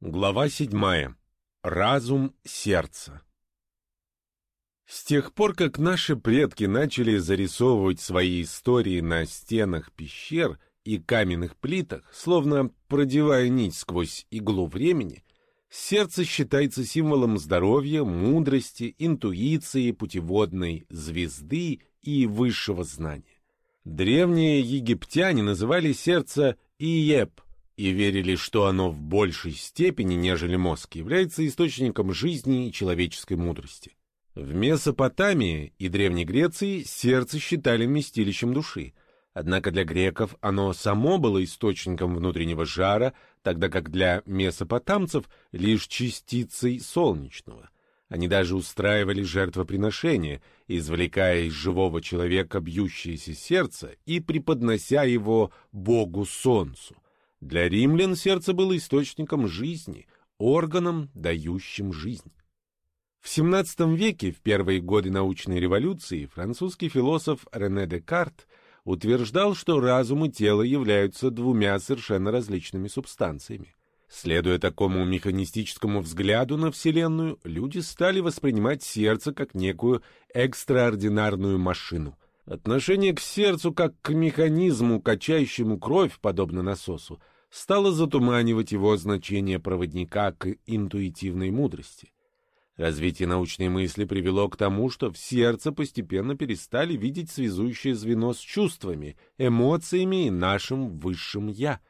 Глава седьмая. Разум сердца. С тех пор, как наши предки начали зарисовывать свои истории на стенах пещер и каменных плитах, словно продевая нить сквозь иглу времени, сердце считается символом здоровья, мудрости, интуиции, путеводной звезды и высшего знания. Древние египтяне называли сердце Иеп – и верили, что оно в большей степени, нежели мозг, является источником жизни и человеческой мудрости. В Месопотамии и Древней Греции сердце считали вместилищем души, однако для греков оно само было источником внутреннего жара, тогда как для месопотамцев лишь частицей солнечного. Они даже устраивали жертвоприношения, извлекая из живого человека бьющееся сердце и преподнося его богу солнцу — для римлян сердце было источником жизни, органом, дающим жизнь. В XVII веке, в первые годы научной революции, французский философ Рене Декарт утверждал, что разум и тело являются двумя совершенно различными субстанциями. Следуя такому механистическому взгляду на Вселенную, люди стали воспринимать сердце как некую экстраординарную машину – Отношение к сердцу как к механизму, качающему кровь, подобно насосу, стало затуманивать его значение проводника к интуитивной мудрости. Развитие научной мысли привело к тому, что в сердце постепенно перестали видеть связующее звено с чувствами, эмоциями и нашим высшим «я».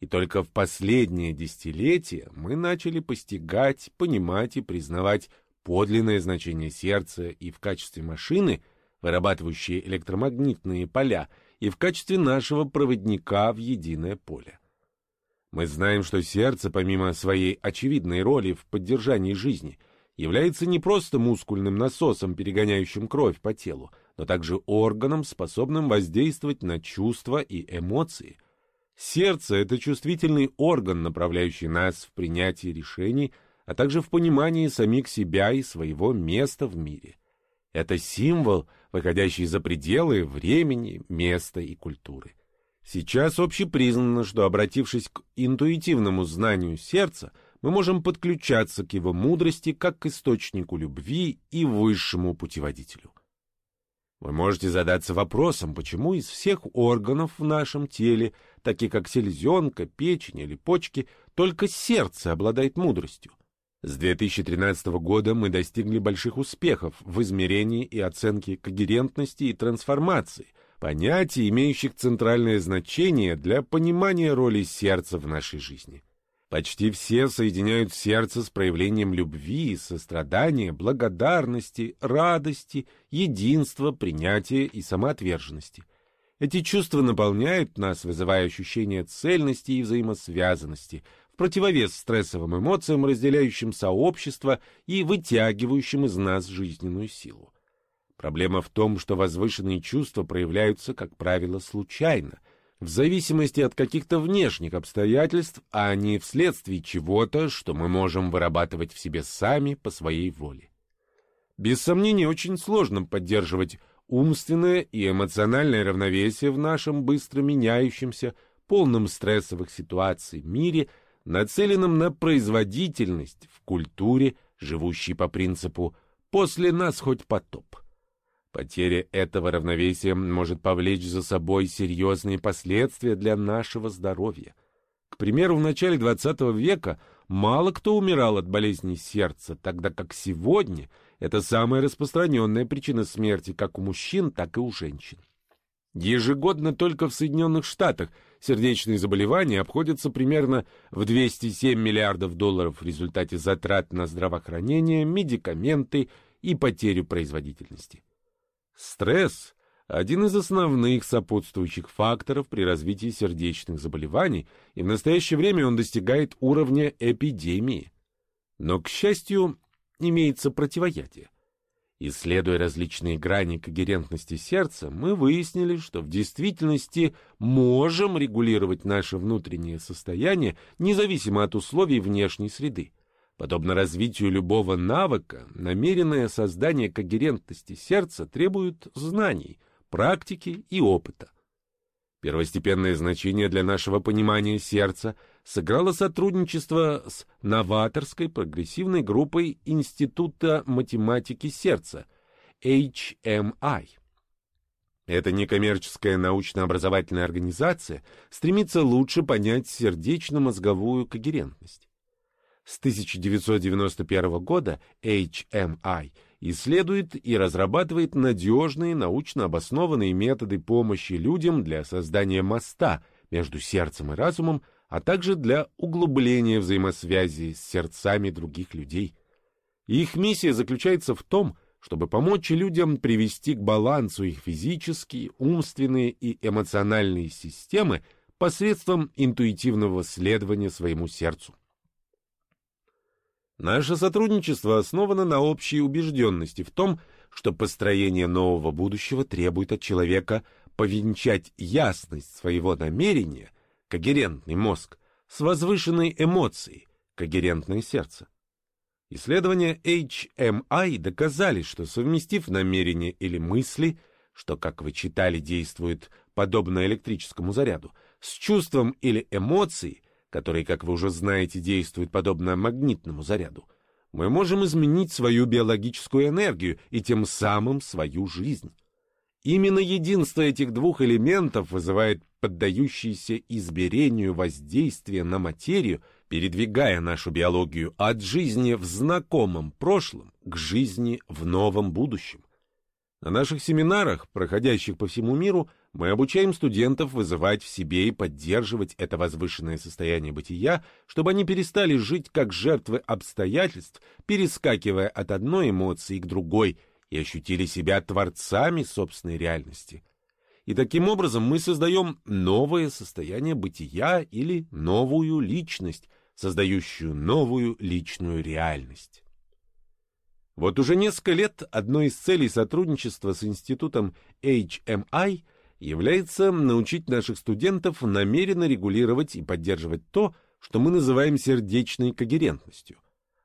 И только в последние десятилетия мы начали постигать, понимать и признавать подлинное значение сердца и в качестве машины – вырабатывающие электромагнитные поля, и в качестве нашего проводника в единое поле. Мы знаем, что сердце, помимо своей очевидной роли в поддержании жизни, является не просто мускульным насосом, перегоняющим кровь по телу, но также органом, способным воздействовать на чувства и эмоции. Сердце — это чувствительный орган, направляющий нас в принятие решений, а также в понимании самих себя и своего места в мире — это символ, выходящий за пределы времени, места и культуры. Сейчас общепризнано, что, обратившись к интуитивному знанию сердца, мы можем подключаться к его мудрости как к источнику любви и высшему путеводителю. Вы можете задаться вопросом, почему из всех органов в нашем теле, таких как селезенка, печень или почки, только сердце обладает мудростью. С 2013 года мы достигли больших успехов в измерении и оценке когерентности и трансформации, понятий, имеющих центральное значение для понимания роли сердца в нашей жизни. Почти все соединяют сердце с проявлением любви, сострадания, благодарности, радости, единства, принятия и самоотверженности. Эти чувства наполняют нас, вызывая ощущение цельности и взаимосвязанности, противовес стрессовым эмоциям, разделяющим сообщество и вытягивающим из нас жизненную силу. Проблема в том, что возвышенные чувства проявляются, как правило, случайно, в зависимости от каких-то внешних обстоятельств, а не вследствие чего-то, что мы можем вырабатывать в себе сами по своей воле. Без сомнения, очень сложно поддерживать умственное и эмоциональное равновесие в нашем быстро меняющемся, полном стрессовых ситуаций мире – нацеленном на производительность в культуре, живущей по принципу «после нас хоть потоп». Потеря этого равновесия может повлечь за собой серьезные последствия для нашего здоровья. К примеру, в начале XX века мало кто умирал от болезней сердца, тогда как сегодня это самая распространенная причина смерти как у мужчин, так и у женщин. Ежегодно только в Соединенных Штатах сердечные заболевания обходятся примерно в 207 миллиардов долларов в результате затрат на здравоохранение, медикаменты и потерю производительности. Стресс – один из основных сопутствующих факторов при развитии сердечных заболеваний, и в настоящее время он достигает уровня эпидемии. Но, к счастью, имеется противоядие – Исследуя различные грани когерентности сердца, мы выяснили, что в действительности можем регулировать наше внутреннее состояние независимо от условий внешней среды. Подобно развитию любого навыка, намеренное создание когерентности сердца требует знаний, практики и опыта. Первостепенное значение для нашего понимания сердца сыграло сотрудничество с новаторской прогрессивной группой Института математики сердца HMI. Эта некоммерческая научно-образовательная организация стремится лучше понять сердечно-мозговую когерентность. С 1991 года HMI исследует и разрабатывает надежные научно обоснованные методы помощи людям для создания моста между сердцем и разумом, а также для углубления взаимосвязи с сердцами других людей. их миссия заключается в том, чтобы помочь людям привести к балансу их физические, умственные и эмоциональные системы посредством интуитивного следования своему сердцу. Наше сотрудничество основано на общей убежденности в том, что построение нового будущего требует от человека повенчать ясность своего намерения, когерентный мозг, с возвышенной эмоцией, когерентное сердце. Исследования HMI доказали, что совместив намерения или мысли, что, как вы читали, действует подобно электрическому заряду, с чувством или эмоцией, которые, как вы уже знаете, действуют подобно магнитному заряду, мы можем изменить свою биологическую энергию и тем самым свою жизнь. Именно единство этих двух элементов вызывает поддающиеся измерению воздействие на материю, передвигая нашу биологию от жизни в знакомом прошлом к жизни в новом будущем. На наших семинарах, проходящих по всему миру, мы обучаем студентов вызывать в себе и поддерживать это возвышенное состояние бытия, чтобы они перестали жить как жертвы обстоятельств, перескакивая от одной эмоции к другой, и ощутили себя творцами собственной реальности. И таким образом мы создаем новое состояние бытия или новую личность, создающую новую личную реальность. Вот уже несколько лет одной из целей сотрудничества с институтом HMI является научить наших студентов намеренно регулировать и поддерживать то, что мы называем сердечной когерентностью.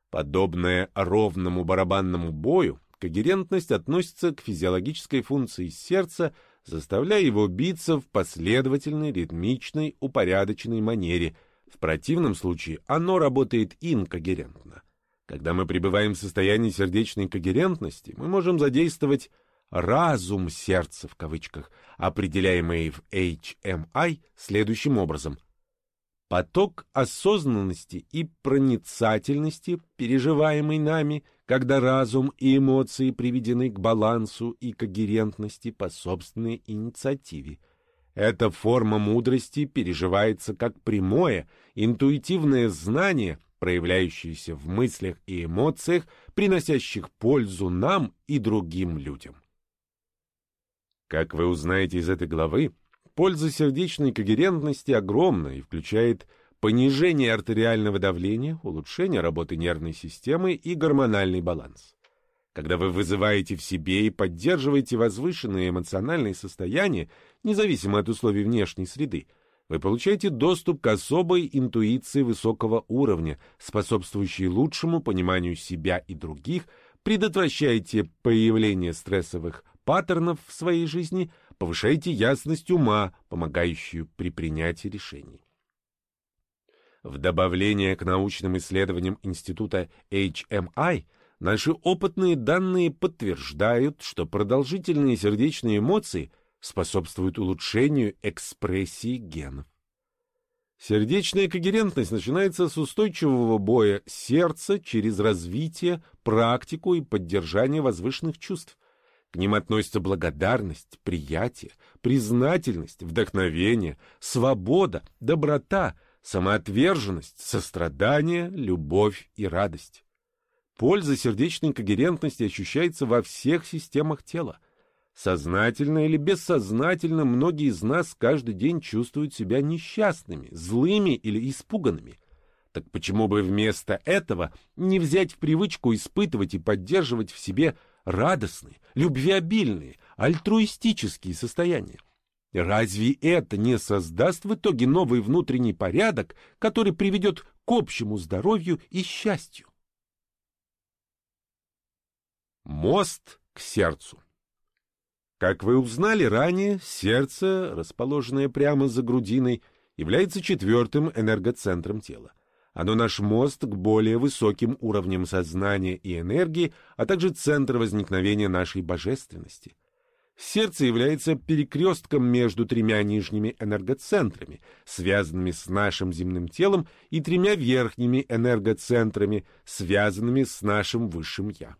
Подобное ровному барабанному бою, когерентность относится к физиологической функции сердца – заставляя его биться в последовательной, ритмичной, упорядоченной манере. В противном случае оно работает инкогерентно. Когда мы пребываем в состоянии сердечной когерентности, мы можем задействовать «разум сердца» в кавычках, определяемый в HMI следующим образом – Поток осознанности и проницательности, переживаемый нами, когда разум и эмоции приведены к балансу и когерентности по собственной инициативе. Эта форма мудрости переживается как прямое, интуитивное знание, проявляющееся в мыслях и эмоциях, приносящих пользу нам и другим людям. Как вы узнаете из этой главы, Польза сердечной когерентности огромна и включает понижение артериального давления, улучшение работы нервной системы и гормональный баланс. Когда вы вызываете в себе и поддерживаете возвышенные эмоциональные состояния, независимо от условий внешней среды, вы получаете доступ к особой интуиции высокого уровня, способствующей лучшему пониманию себя и других, предотвращаете появление стрессовых паттернов в своей жизни, повышаете ясность ума, помогающую при принятии решений. В добавление к научным исследованиям Института HMI наши опытные данные подтверждают, что продолжительные сердечные эмоции способствуют улучшению экспрессии генов. Сердечная когерентность начинается с устойчивого боя сердца через развитие, практику и поддержание возвышенных чувств, к ним относятся благодарность, приятие, признательность, вдохновение, свобода, доброта, самоотверженность, сострадание, любовь и радость. Польза сердечной когерентности ощущается во всех системах тела. Сознательно или бессознательно многие из нас каждый день чувствуют себя несчастными, злыми или испуганными. Так почему бы вместо этого не взять в привычку испытывать и поддерживать в себе радостные, любвеобильные, альтруистические состояния. Разве это не создаст в итоге новый внутренний порядок, который приведет к общему здоровью и счастью? Мост к сердцу Как вы узнали ранее, сердце, расположенное прямо за грудиной, является четвертым энергоцентром тела. Оно наш мост к более высоким уровням сознания и энергии, а также центр возникновения нашей божественности. Сердце является перекрестком между тремя нижними энергоцентрами, связанными с нашим земным телом, и тремя верхними энергоцентрами, связанными с нашим высшим «я».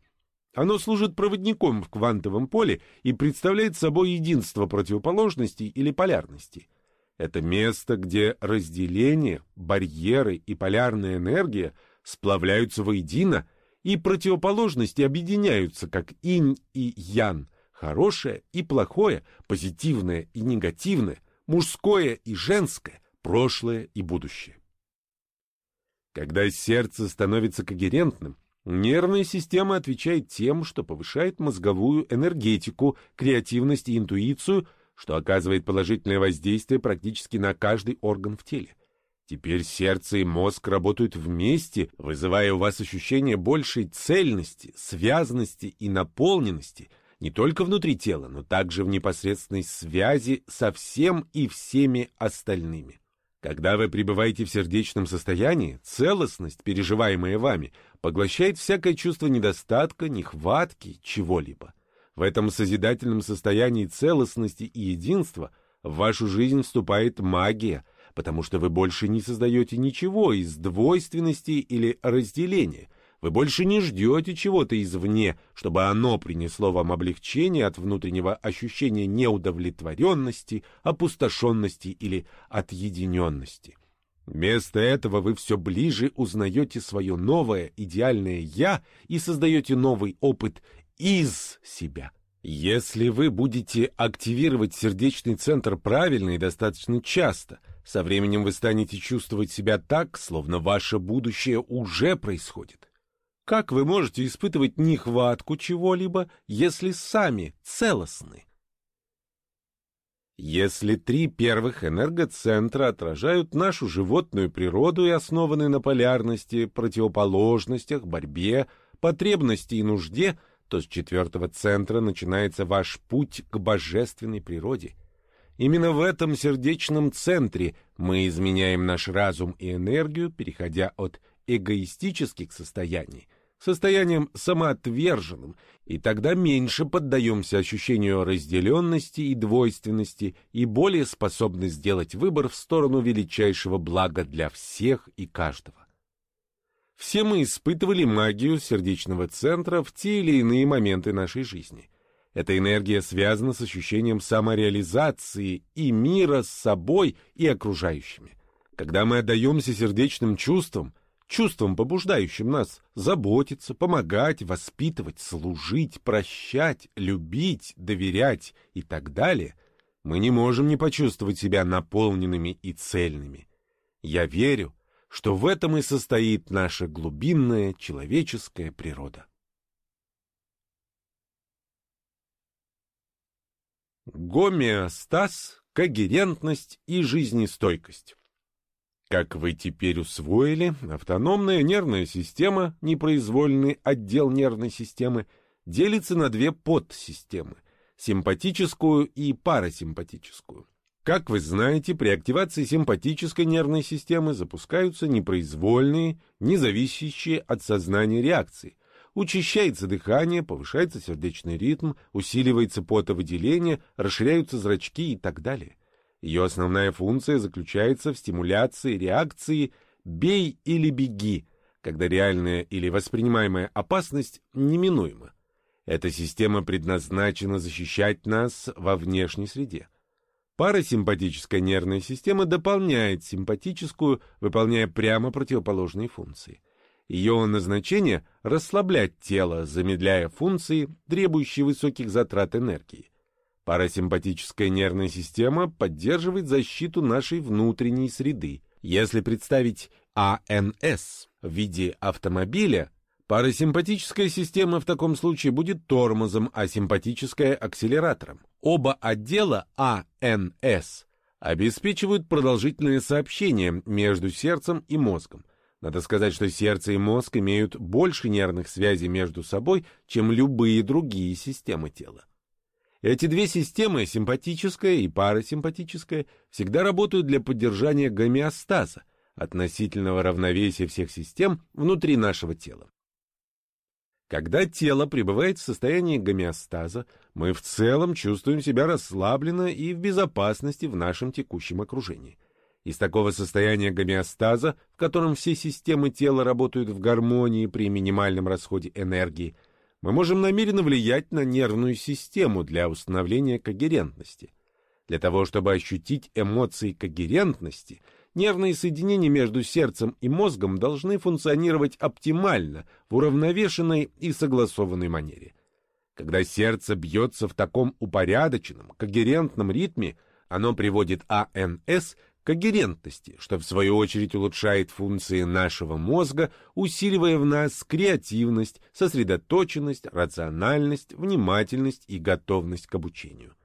Оно служит проводником в квантовом поле и представляет собой единство противоположностей или полярностей. Это место, где разделение, барьеры и полярная энергия сплавляются воедино, и противоположности объединяются, как инь и ян, хорошее и плохое, позитивное и негативное, мужское и женское, прошлое и будущее. Когда сердце становится когерентным, нервная система отвечает тем, что повышает мозговую энергетику, креативность и интуицию, что оказывает положительное воздействие практически на каждый орган в теле. Теперь сердце и мозг работают вместе, вызывая у вас ощущение большей цельности, связанности и наполненности – не только внутри тела, но также в непосредственной связи со всем и всеми остальными. Когда вы пребываете в сердечном состоянии, целостность, переживаемая вами, поглощает всякое чувство недостатка, нехватки, чего-либо. В этом созидательном состоянии целостности и единства в вашу жизнь вступает магия, потому что вы больше не создаете ничего из двойственности или разделения, вы больше не ждете чего-то извне, чтобы оно принесло вам облегчение от внутреннего ощущения неудовлетворенности, опустошенности или отъединенности. Вместо этого вы все ближе узнаете свое новое идеальное «я» и создаете новый опыт из себя. Если вы будете активировать сердечный центр правильно и достаточно часто, со временем вы станете чувствовать себя так, словно ваше будущее уже происходит. Как вы можете испытывать нехватку чего-либо, если сами целостны? Если три первых энергоцентра отражают нашу животную природу и основаны на полярности, противоположностях, борьбе, потребности и нужде, то с четвертого центра начинается ваш путь к божественной природе. Именно в этом сердечном центре мы изменяем наш разум и энергию, переходя от эгоистических состояний состоянием самоотверженным, и тогда меньше поддаемся ощущению разделенности и двойственности и более способны сделать выбор в сторону величайшего блага для всех и каждого. Все мы испытывали магию сердечного центра в те или иные моменты нашей жизни. Эта энергия связана с ощущением самореализации и мира с собой и окружающими. Когда мы отдаемся сердечным чувствам, чувством, побуждающим нас заботиться, помогать, воспитывать, служить, прощать, любить, доверять и так далее, мы не можем не почувствовать себя наполненными и цельными. Я верю, что в этом и состоит наша глубинная человеческая природа. Гомеостаз, когерентность и жизнестойкость. Как вы теперь усвоили, автономная нервная система, непроизвольный отдел нервной системы, делится на две подсистемы – симпатическую и парасимпатическую. Как вы знаете, при активации симпатической нервной системы запускаются непроизвольные, независящие от сознания реакции. Учащается дыхание, повышается сердечный ритм, усиливается потовыделение, расширяются зрачки и так далее. Ее основная функция заключается в стимуляции реакции «бей или беги», когда реальная или воспринимаемая опасность неминуема. Эта система предназначена защищать нас во внешней среде. Парасимпатическая нервная система дополняет симпатическую, выполняя прямо противоположные функции. Ее назначение – расслаблять тело, замедляя функции, требующие высоких затрат энергии. Парасимпатическая нервная система поддерживает защиту нашей внутренней среды. Если представить АНС в виде автомобиля, парасимпатическая система в таком случае будет тормозом, а симпатическая – акселератором. Оба отдела АНС обеспечивают продолжительное сообщение между сердцем и мозгом. Надо сказать, что сердце и мозг имеют больше нервных связей между собой, чем любые другие системы тела. Эти две системы, симпатическая и парасимпатическая, всегда работают для поддержания гомеостаза, относительного равновесия всех систем внутри нашего тела. Когда тело пребывает в состоянии гомеостаза, мы в целом чувствуем себя расслабленно и в безопасности в нашем текущем окружении. Из такого состояния гомеостаза, в котором все системы тела работают в гармонии при минимальном расходе энергии – мы можем намеренно влиять на нервную систему для установления когерентности. Для того, чтобы ощутить эмоции когерентности, нервные соединения между сердцем и мозгом должны функционировать оптимально, в уравновешенной и согласованной манере. Когда сердце бьется в таком упорядоченном, когерентном ритме, оно приводит АНС когерентности, что в свою очередь улучшает функции нашего мозга, усиливая в нас креативность, сосредоточенность, рациональность, внимательность и готовность к обучению.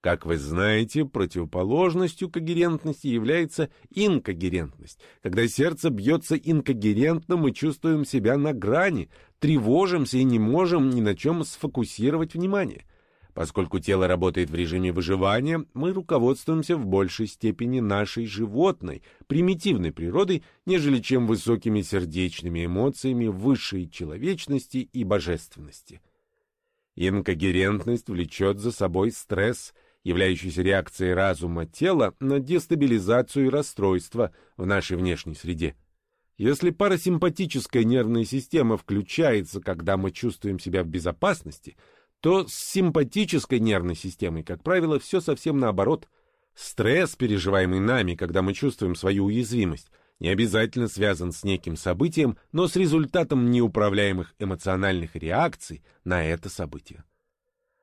Как вы знаете, противоположностью когерентности является инкогерентность. Когда сердце бьется инкогерентно, мы чувствуем себя на грани, тревожимся и не можем ни на чем сфокусировать внимание – Поскольку тело работает в режиме выживания, мы руководствуемся в большей степени нашей животной, примитивной природой, нежели чем высокими сердечными эмоциями высшей человечности и божественности. Инкогерентность влечет за собой стресс, являющийся реакцией разума тела на дестабилизацию и расстройство в нашей внешней среде. Если парасимпатическая нервная система включается, когда мы чувствуем себя в безопасности – то с симпатической нервной системой, как правило, все совсем наоборот. Стресс, переживаемый нами, когда мы чувствуем свою уязвимость, не обязательно связан с неким событием, но с результатом неуправляемых эмоциональных реакций на это событие.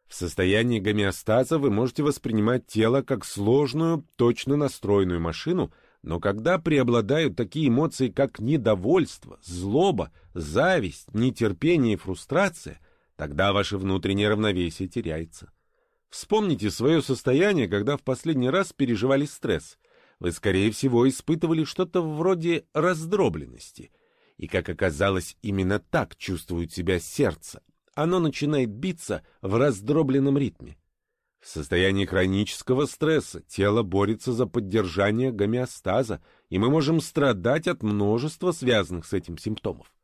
В состоянии гомеостаза вы можете воспринимать тело как сложную, точно настроенную машину, но когда преобладают такие эмоции, как недовольство, злоба, зависть, нетерпение и фрустрация, Тогда ваше внутреннее равновесие теряется. Вспомните свое состояние, когда в последний раз переживали стресс. Вы, скорее всего, испытывали что-то вроде раздробленности. И, как оказалось, именно так чувствует себя сердце. Оно начинает биться в раздробленном ритме. В состоянии хронического стресса тело борется за поддержание гомеостаза, и мы можем страдать от множества связанных с этим симптомов.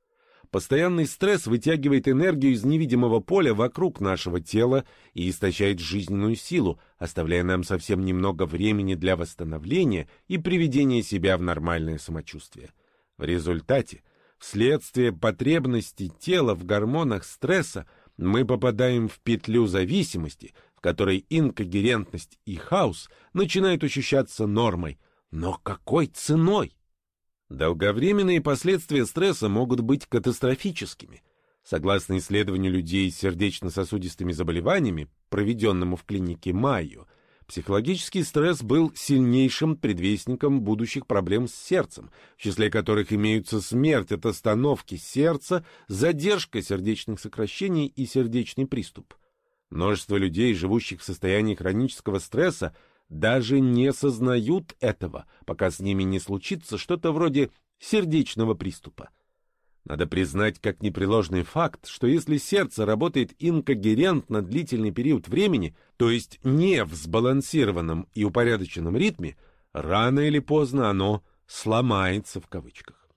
Постоянный стресс вытягивает энергию из невидимого поля вокруг нашего тела и истощает жизненную силу, оставляя нам совсем немного времени для восстановления и приведения себя в нормальное самочувствие. В результате, вследствие потребности тела в гормонах стресса, мы попадаем в петлю зависимости, в которой инкогерентность и хаос начинают ощущаться нормой. Но какой ценой? Долговременные последствия стресса могут быть катастрофическими. Согласно исследованию людей с сердечно-сосудистыми заболеваниями, проведенному в клинике Майо, психологический стресс был сильнейшим предвестником будущих проблем с сердцем, в числе которых имеются смерть от остановки сердца, задержка сердечных сокращений и сердечный приступ. Множество людей, живущих в состоянии хронического стресса, даже не сознают этого, пока с ними не случится что-то вроде сердечного приступа. Надо признать как непреложный факт, что если сердце работает инкогерентно длительный период времени, то есть не в сбалансированном и упорядоченном ритме, рано или поздно оно «сломается» в кавычках.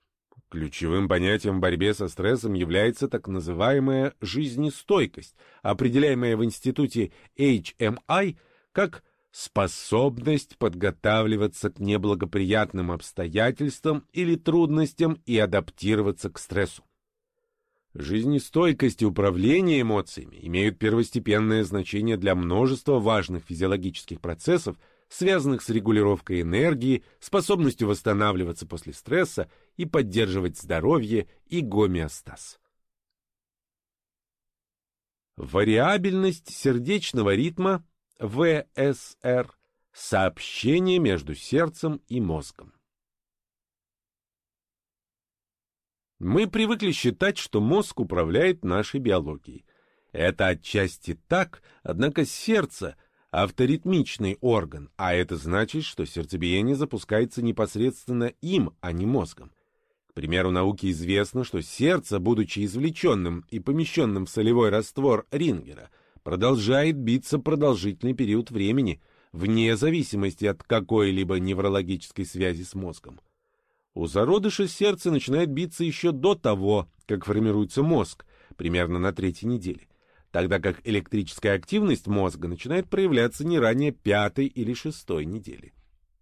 Ключевым понятием в борьбе со стрессом является так называемая жизнестойкость, определяемая в институте HMI как способность подготавливаться к неблагоприятным обстоятельствам или трудностям и адаптироваться к стрессу. Жизнестойкость и управление эмоциями имеют первостепенное значение для множества важных физиологических процессов, связанных с регулировкой энергии, способностью восстанавливаться после стресса и поддерживать здоровье и гомеостаз. Вариабельность сердечного ритма ВСР – сообщение между сердцем и мозгом. Мы привыкли считать, что мозг управляет нашей биологией. Это отчасти так, однако сердце – авторитмичный орган, а это значит, что сердцебиение запускается непосредственно им, а не мозгом. К примеру, науке известно, что сердце, будучи извлеченным и помещенным в солевой раствор Рингера – продолжает биться продолжительный период времени, вне зависимости от какой-либо неврологической связи с мозгом. У зародыша сердце начинает биться еще до того, как формируется мозг, примерно на третьей неделе, тогда как электрическая активность мозга начинает проявляться не ранее пятой или шестой недели.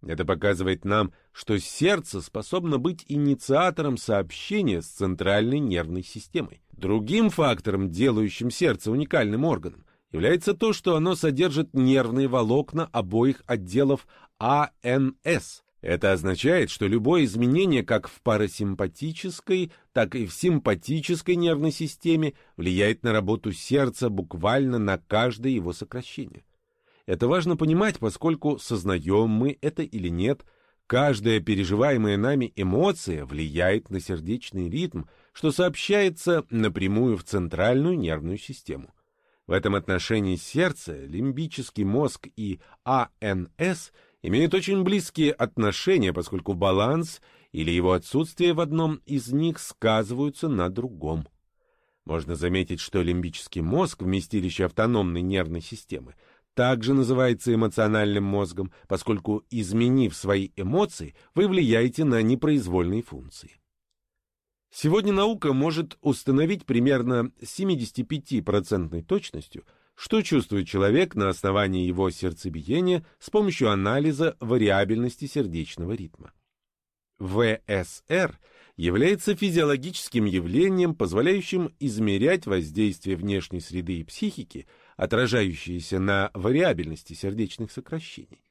Это показывает нам, что сердце способно быть инициатором сообщения с центральной нервной системой. Другим фактором, делающим сердце уникальным органом, является то, что оно содержит нервные волокна обоих отделов АНС. Это означает, что любое изменение как в парасимпатической, так и в симпатической нервной системе влияет на работу сердца буквально на каждое его сокращение. Это важно понимать, поскольку сознаем мы это или нет, каждая переживаемая нами эмоция влияет на сердечный ритм, что сообщается напрямую в центральную нервную систему. В этом отношении сердце, лимбический мозг и АНС имеют очень близкие отношения, поскольку баланс или его отсутствие в одном из них сказываются на другом. Можно заметить, что лимбический мозг, вместилище автономной нервной системы, также называется эмоциональным мозгом, поскольку, изменив свои эмоции, вы влияете на непроизвольные функции. Сегодня наука может установить примерно 75% точностью, что чувствует человек на основании его сердцебиения с помощью анализа вариабельности сердечного ритма. ВСР является физиологическим явлением, позволяющим измерять воздействие внешней среды и психики, отражающиеся на вариабельности сердечных сокращений.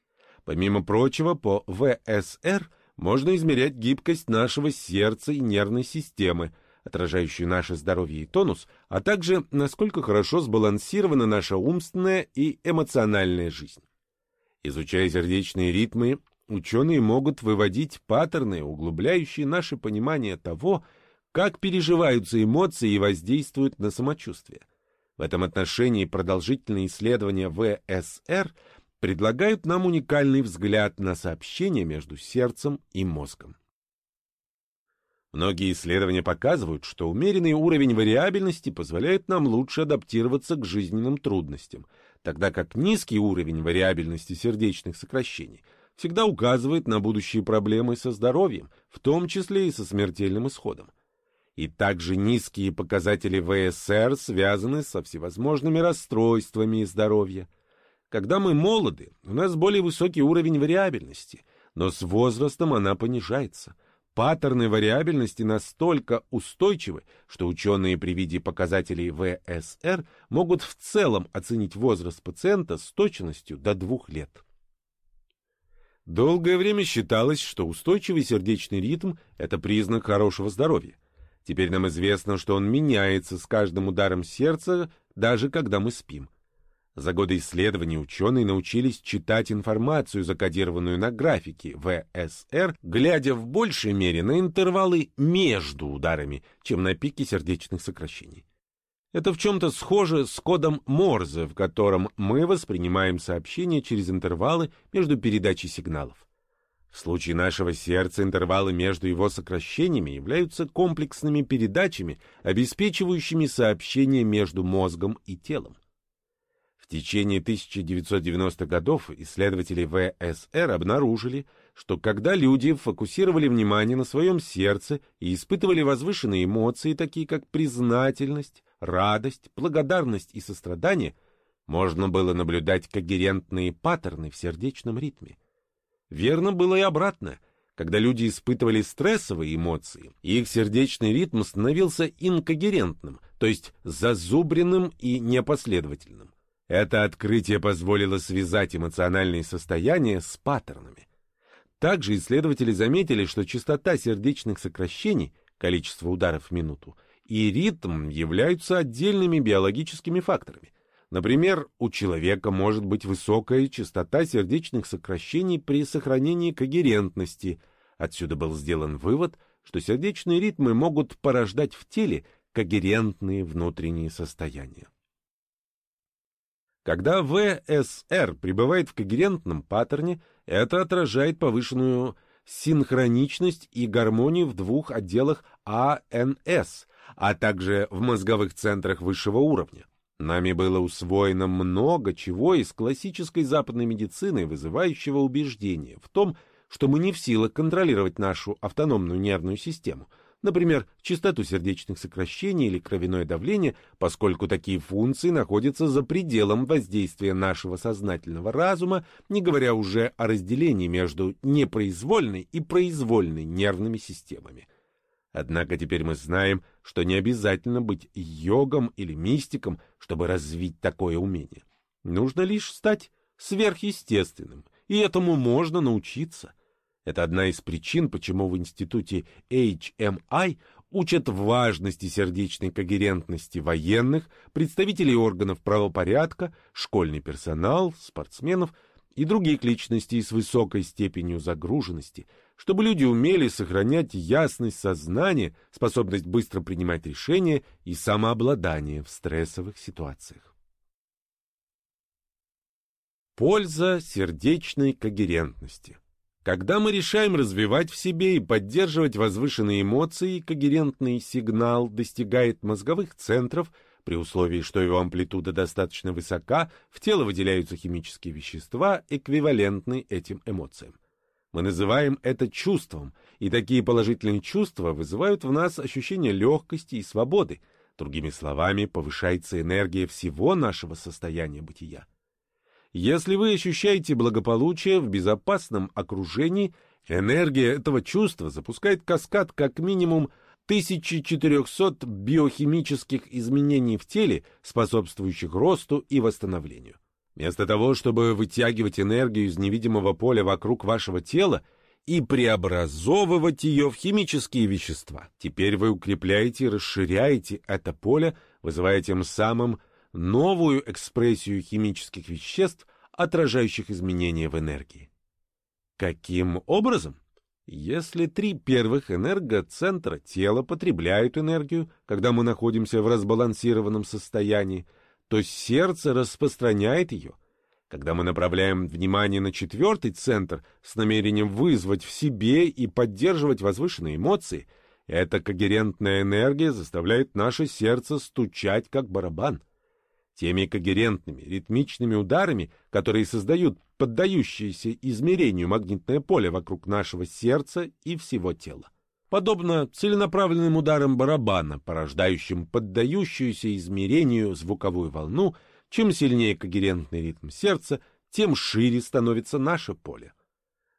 Помимо прочего, по ВСР – можно измерять гибкость нашего сердца и нервной системы, отражающую наше здоровье и тонус, а также насколько хорошо сбалансирована наша умственная и эмоциональная жизнь. Изучая сердечные ритмы, ученые могут выводить паттерны, углубляющие наше понимание того, как переживаются эмоции и воздействуют на самочувствие. В этом отношении продолжительные исследования ВСР предлагают нам уникальный взгляд на сообщение между сердцем и мозгом. Многие исследования показывают, что умеренный уровень вариабельности позволяет нам лучше адаптироваться к жизненным трудностям, тогда как низкий уровень вариабельности сердечных сокращений всегда указывает на будущие проблемы со здоровьем, в том числе и со смертельным исходом. И также низкие показатели ВСР связаны со всевозможными расстройствами здоровья – когда мы молоды, у нас более высокий уровень вариабельности, но с возрастом она понижается. Паттерны вариабельности настолько устойчивы, что ученые при виде показателей ВСР могут в целом оценить возраст пациента с точностью до двух лет. Долгое время считалось, что устойчивый сердечный ритм – это признак хорошего здоровья. Теперь нам известно, что он меняется с каждым ударом сердца, даже когда мы спим. За годы исследований ученые научились читать информацию, закодированную на графике ВСР, глядя в большей мере на интервалы между ударами, чем на пики сердечных сокращений. Это в чем-то схоже с кодом Морзе, в котором мы воспринимаем сообщения через интервалы между передачей сигналов. В случае нашего сердца интервалы между его сокращениями являются комплексными передачами, обеспечивающими сообщение между мозгом и телом. Течение 1990-х годов исследователи ВСР обнаружили, что когда люди фокусировали внимание на своем сердце и испытывали возвышенные эмоции, такие как признательность, радость, благодарность и сострадание, можно было наблюдать когерентные паттерны в сердечном ритме. Верно было и обратно. Когда люди испытывали стрессовые эмоции, их сердечный ритм становился инкогерентным, то есть зазубренным и непоследовательным. Это открытие позволило связать эмоциональные состояния с паттернами. Также исследователи заметили, что частота сердечных сокращений, количество ударов в минуту, и ритм являются отдельными биологическими факторами. Например, у человека может быть высокая частота сердечных сокращений при сохранении когерентности. Отсюда был сделан вывод, что сердечные ритмы могут порождать в теле когерентные внутренние состояния. Когда ВСР пребывает в когерентном паттерне, это отражает повышенную синхроничность и гармонию в двух отделах АНС, а также в мозговых центрах высшего уровня. Нами было усвоено много чего из классической западной медицины, вызывающего убеждение в том, что мы не в силах контролировать нашу автономную нервную систему – например, частоту сердечных сокращений или кровяное давление, поскольку такие функции находятся за пределом воздействия нашего сознательного разума, не говоря уже о разделении между непроизвольной и произвольной нервными системами. Однако теперь мы знаем, что не обязательно быть йогом или мистиком, чтобы развить такое умение. Нужно лишь стать сверхъестественным, и этому можно научиться – это одна из причин, почему в институте HMI учат важности сердечной когерентности военных, представителей органов правопорядка, школьный персонал, спортсменов и других личностей с высокой степенью загруженности, чтобы люди умели сохранять ясность сознания, способность быстро принимать решения и самообладание в стрессовых ситуациях. Польза сердечной когерентности когда мы решаем развивать в себе и поддерживать возвышенные эмоции, когерентный сигнал достигает мозговых центров, при условии, что его амплитуда достаточно высока, в тело выделяются химические вещества, эквивалентные этим эмоциям. Мы называем это чувством, и такие положительные чувства вызывают в нас ощущение легкости и свободы. Другими словами, повышается энергия всего нашего состояния бытия. Если вы ощущаете благополучие в безопасном окружении, энергия этого чувства запускает каскад как минимум 1400 биохимических изменений в теле, способствующих росту и восстановлению. Вместо того, чтобы вытягивать энергию из невидимого поля вокруг вашего тела и преобразовывать ее в химические вещества, теперь вы укрепляете и расширяете это поле, вызывая тем самым новую экспрессию химических веществ, отражающих изменения в энергии. Каким образом? Если три первых энергоцентра тела потребляют энергию, когда мы находимся в разбалансированном состоянии, то сердце распространяет ее. Когда мы направляем внимание на четвертый центр с намерением вызвать в себе и поддерживать возвышенные эмоции, эта когерентная энергия заставляет наше сердце стучать как барабан. Теми когерентными, ритмичными ударами, которые создают поддающееся измерению магнитное поле вокруг нашего сердца и всего тела. Подобно целенаправленным ударам барабана, порождающим поддающуюся измерению звуковую волну, чем сильнее когерентный ритм сердца, тем шире становится наше поле.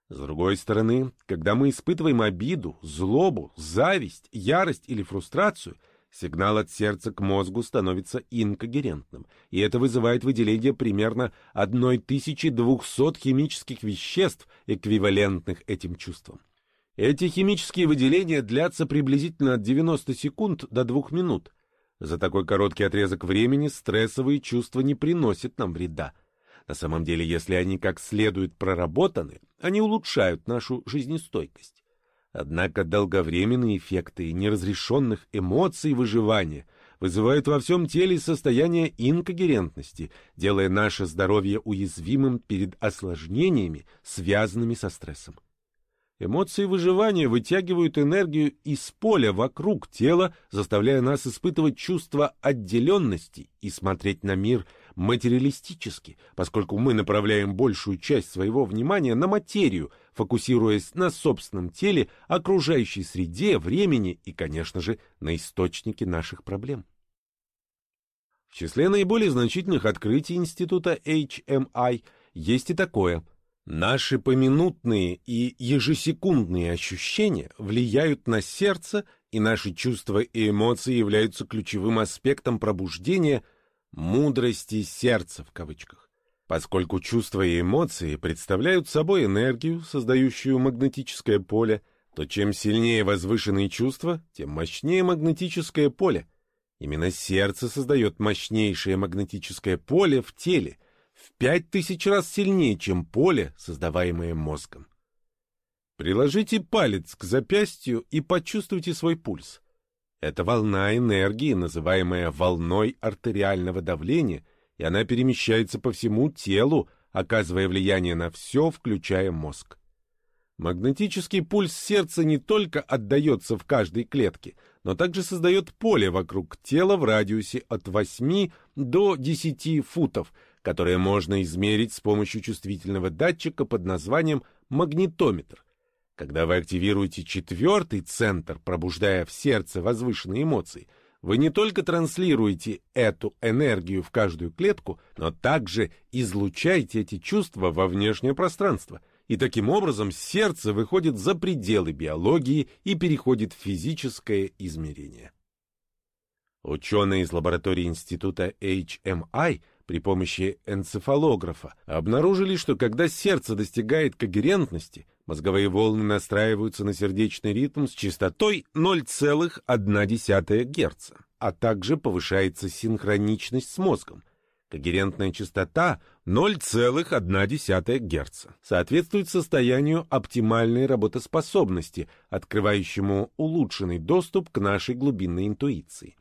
С другой стороны, когда мы испытываем обиду, злобу, зависть, ярость или фрустрацию – Сигнал от сердца к мозгу становится инкогерентным, и это вызывает выделение примерно 1200 химических веществ, эквивалентных этим чувствам. Эти химические выделения длятся приблизительно от 90 секунд до 2 минут. За такой короткий отрезок времени стрессовые чувства не приносят нам вреда. На самом деле, если они как следует проработаны, они улучшают нашу жизнестойкость. Однако долговременные эффекты неразрешенных эмоций выживания вызывают во всем теле состояние инкогерентности, делая наше здоровье уязвимым перед осложнениями, связанными со стрессом. Эмоции выживания вытягивают энергию из поля вокруг тела, заставляя нас испытывать чувство отделенности и смотреть на мир – материалистически, поскольку мы направляем большую часть своего внимания на материю, фокусируясь на собственном теле, окружающей среде, времени и, конечно же, на источнике наших проблем. В числе наиболее значительных открытий Института HMI есть и такое. Наши поминутные и ежесекундные ощущения влияют на сердце, и наши чувства и эмоции являются ключевым аспектом пробуждения – «мудрости сердца» в кавычках, поскольку чувства и эмоции представляют собой энергию, создающую магнетическое поле, то чем сильнее возвышенные чувства, тем мощнее магнетическое поле. Именно сердце создает мощнейшее магнетическое поле в теле, в пять тысяч раз сильнее, чем поле, создаваемое мозгом. Приложите палец к запястью и почувствуйте свой пульс. Это волна энергии, называемая волной артериального давления, и она перемещается по всему телу, оказывая влияние на все, включая мозг. Магнетический пульс сердца не только отдается в каждой клетке, но также создает поле вокруг тела в радиусе от 8 до 10 футов, которое можно измерить с помощью чувствительного датчика под названием магнитометр. Когда вы активируете четвертый центр, пробуждая в сердце возвышенные эмоции, вы не только транслируете эту энергию в каждую клетку, но также излучаете эти чувства во внешнее пространство – и таким образом сердце выходит за пределы биологии и переходит в физическое измерение. Ученые из лаборатории института HMI при помощи энцефалографа обнаружили, что когда сердце достигает когерентности, мозговые волны настраиваются на сердечный ритм с частотой 0,1 Гц, а также повышается синхроничность с мозгом – Когерентная частота 0,1 Гц соответствует состоянию оптимальной работоспособности, открывающему улучшенный доступ к нашей глубинной интуиции.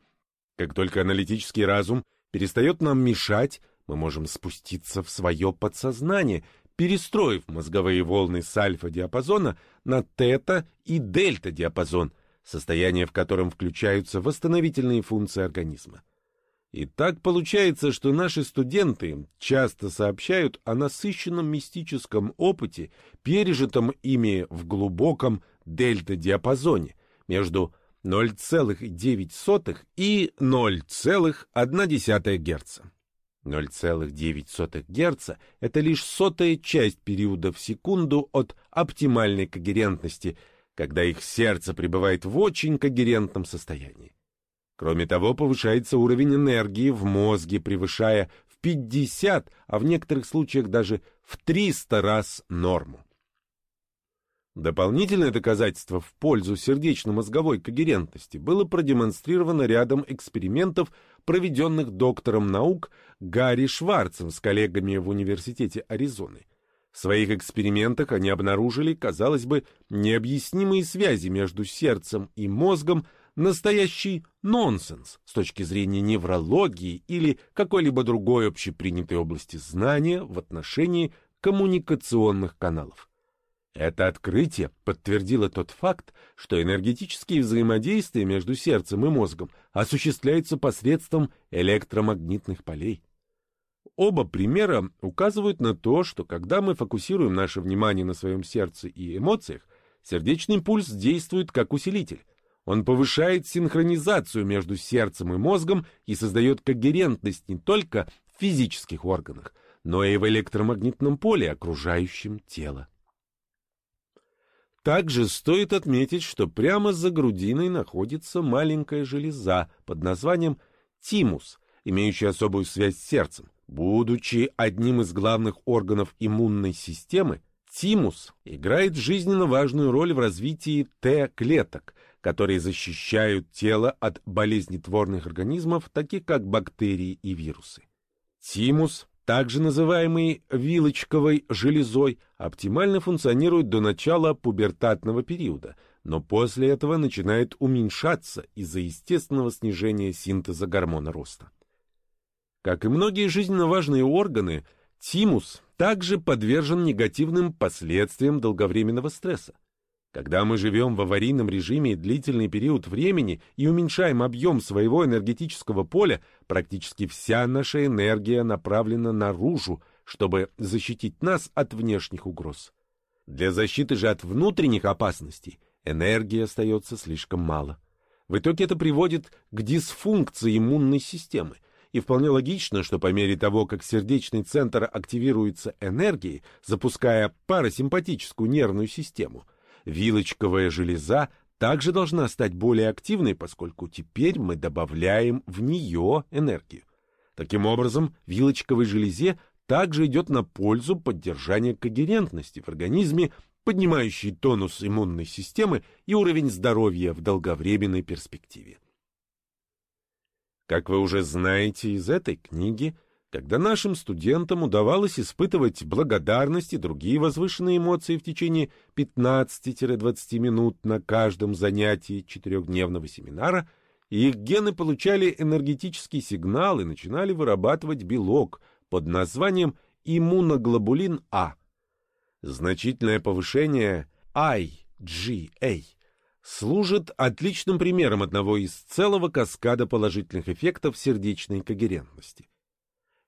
Как только аналитический разум перестает нам мешать, мы можем спуститься в свое подсознание, перестроив мозговые волны с альфа-диапазона на тета- и дельта-диапазон, состояние в котором включаются восстановительные функции организма. И так получается, что наши студенты часто сообщают о насыщенном мистическом опыте, пережитом ими в глубоком дельта-диапазоне между 0,9 и 0,1 Гц. 0,9 Гц – это лишь сотая часть периода в секунду от оптимальной когерентности, когда их сердце пребывает в очень когерентном состоянии. Кроме того, повышается уровень энергии в мозге, превышая в 50, а в некоторых случаях даже в 300 раз норму. Дополнительное доказательство в пользу сердечно-мозговой когерентности было продемонстрировано рядом экспериментов, проведенных доктором наук Гарри Шварцем с коллегами в Университете Аризоны. В своих экспериментах они обнаружили, казалось бы, необъяснимые связи между сердцем и мозгом, настоящий нонсенс с точки зрения неврологии или какой-либо другой общепринятой области знания в отношении коммуникационных каналов. Это открытие подтвердило тот факт, что энергетические взаимодействия между сердцем и мозгом осуществляются посредством электромагнитных полей. Оба примера указывают на то, что когда мы фокусируем наше внимание на своем сердце и эмоциях, сердечный импульс действует как усилитель, он повышает синхронизацию между сердцем и мозгом и создает когерентность не только в физических органах, но и в электромагнитном поле, окружающем тело. Также стоит отметить, что прямо за грудиной находится маленькая железа под названием тимус, имеющая особую связь с сердцем. Будучи одним из главных органов иммунной системы, тимус играет жизненно важную роль в развитии Т-клеток, которые защищают тело от болезнетворных организмов, таких как бактерии и вирусы. Тимус, также называемый вилочковой железой, оптимально функционирует до начала пубертатного периода, но после этого начинает уменьшаться из-за естественного снижения синтеза гормона роста. Как и многие жизненно важные органы, тимус также подвержен негативным последствиям долговременного стресса. Когда мы живем в аварийном режиме длительный период времени и уменьшаем объем своего энергетического поля, практически вся наша энергия направлена наружу, чтобы защитить нас от внешних угроз. Для защиты же от внутренних опасностей энергии остается слишком мало. В итоге это приводит к дисфункции иммунной системы, и вполне логично, что по мере того, как сердечный центр активируется энергией, запуская парасимпатическую нервную систему – Вилочковая железа также должна стать более активной, поскольку теперь мы добавляем в нее энергию. Таким образом, вилочковой железе также идет на пользу поддержания когерентности в организме, поднимающей тонус иммунной системы и уровень здоровья в долговременной перспективе. Как вы уже знаете из этой книги, когда нашим студентам удавалось испытывать благодарность и другие возвышенные эмоции в течение 15-20 минут на каждом занятии четырехдневного семинара, их гены получали энергетический сигнал и начинали вырабатывать белок под названием иммуноглобулин А. Значительное повышение IgA служит отличным примером одного из целого каскада положительных эффектов сердечной когерентности.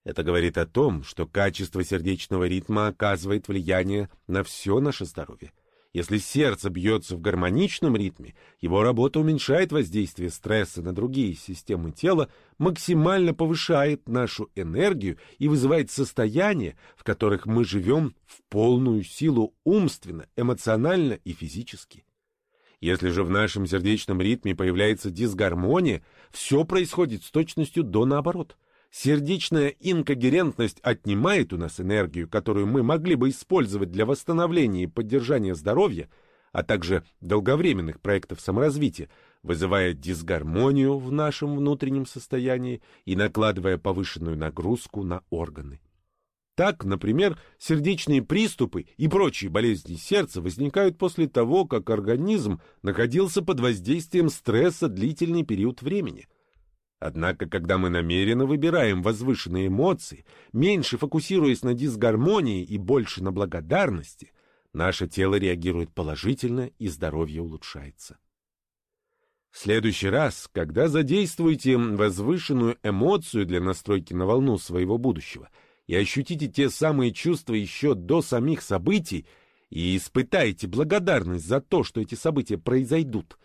Это говорит о том, что качество сердечного ритма оказывает влияние на все наше здоровье. Если сердце бьется в гармоничном ритме, его работа уменьшает воздействие стресса на другие системы тела, максимально повышает нашу энергию и вызывает состояния, в которых мы живем в полную силу умственно, эмоционально и физически. Если же в нашем сердечном ритме появляется дисгармония, все происходит с точностью до наоборот – Сердечная инкогерентность отнимает у нас энергию, которую мы могли бы использовать для восстановления и поддержания здоровья, а также долговременных проектов саморазвития, вызывая дисгармонию в нашем внутреннем состоянии и накладывая повышенную нагрузку на органы. Так, например, сердечные приступы и прочие болезни сердца возникают после того, как организм находился под воздействием стресса длительный период времени – Однако, когда мы намеренно выбираем возвышенные эмоции, меньше фокусируясь на дисгармонии и больше на благодарности, наше тело реагирует положительно и здоровье улучшается. В следующий раз, когда задействуете возвышенную эмоцию для настройки на волну своего будущего и ощутите те самые чувства еще до самих событий и испытаете благодарность за то, что эти события произойдут,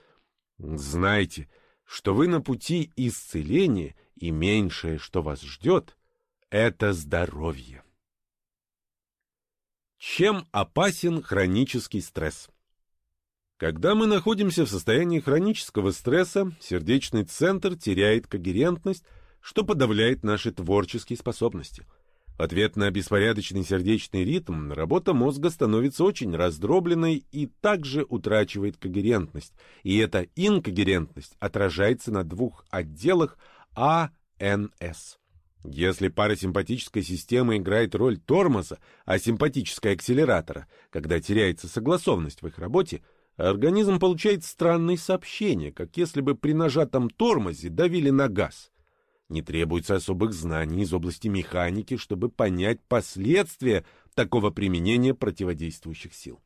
знайте – что вы на пути исцеления, и меньшее, что вас ждет, это здоровье. Чем опасен хронический стресс? Когда мы находимся в состоянии хронического стресса, сердечный центр теряет когерентность, что подавляет наши творческие способности – ответ на беспорядочный сердечный ритм работа мозга становится очень раздробленной и также утрачивает когерентность. И эта инкогерентность отражается на двух отделах АНС. Если парасимпатическая система играет роль тормоза, а симпатическая акселератора, когда теряется согласованность в их работе, организм получает странные сообщения, как если бы при нажатом тормозе давили на газ. Не требуется особых знаний из области механики, чтобы понять последствия такого применения противодействующих сил.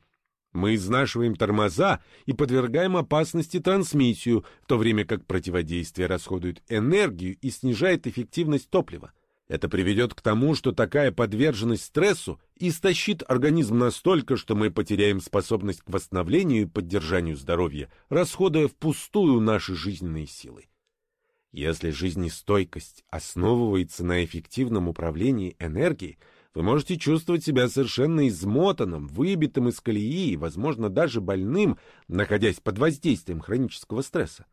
Мы изнашиваем тормоза и подвергаем опасности трансмиссию, в то время как противодействие расходует энергию и снижает эффективность топлива. Это приведет к тому, что такая подверженность стрессу истощит организм настолько, что мы потеряем способность к восстановлению и поддержанию здоровья, расходуя впустую наши жизненные силы. Если жизнестойкость основывается на эффективном управлении энергией, вы можете чувствовать себя совершенно измотанным, выбитым из колеи и, возможно, даже больным, находясь под воздействием хронического стресса.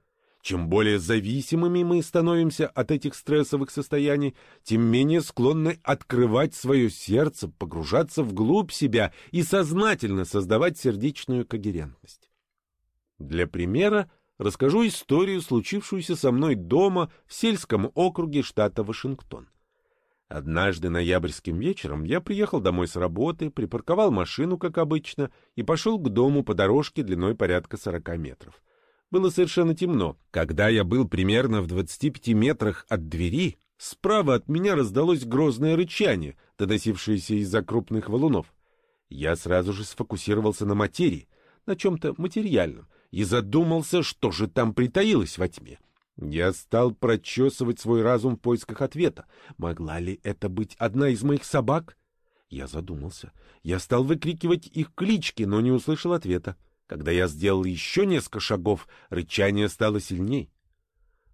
Чем более зависимыми мы становимся от этих стрессовых состояний, тем менее склонны открывать свое сердце, погружаться вглубь себя и сознательно создавать сердечную когерентность. Для примера расскажу историю, случившуюся со мной дома в сельском округе штата Вашингтон. Однажды ноябрьским вечером я приехал домой с работы, припарковал машину, как обычно, и пошел к дому по дорожке длиной порядка 40 метров. Было совершенно темно. Когда я был примерно в 25 метрах от двери, справа от меня раздалось грозное рычание, доносившееся из-за крупных валунов. Я сразу же сфокусировался на материи, на чем-то материальном — и задумался, что же там притаилось во тьме. Я стал прочесывать свой разум в поисках ответа. Могла ли это быть одна из моих собак? Я задумался. Я стал выкрикивать их клички, но не услышал ответа. Когда я сделал еще несколько шагов, рычание стало сильней.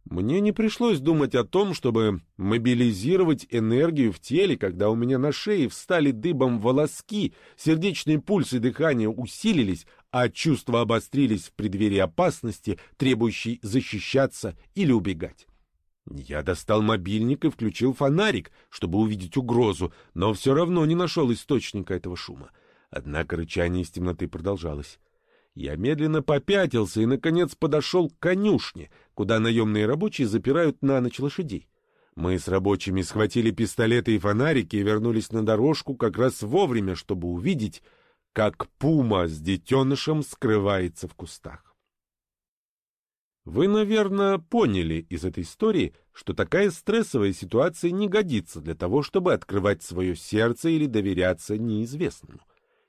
Мне не пришлось думать о том, чтобы мобилизировать энергию в теле, когда у меня на шее встали дыбом волоски, сердечный пульс и дыхание усилились, а чувства обострились в преддверии опасности, требующей защищаться или убегать. Я достал мобильник и включил фонарик, чтобы увидеть угрозу, но все равно не нашел источника этого шума. Однако рычание из темноты продолжалось. Я медленно попятился и, наконец, подошел к конюшне, куда наемные рабочие запирают на ночь лошадей. Мы с рабочими схватили пистолеты и фонарики и вернулись на дорожку как раз вовремя, чтобы увидеть, как пума с детенышем скрывается в кустах. Вы, наверное, поняли из этой истории, что такая стрессовая ситуация не годится для того, чтобы открывать свое сердце или доверяться неизвестному.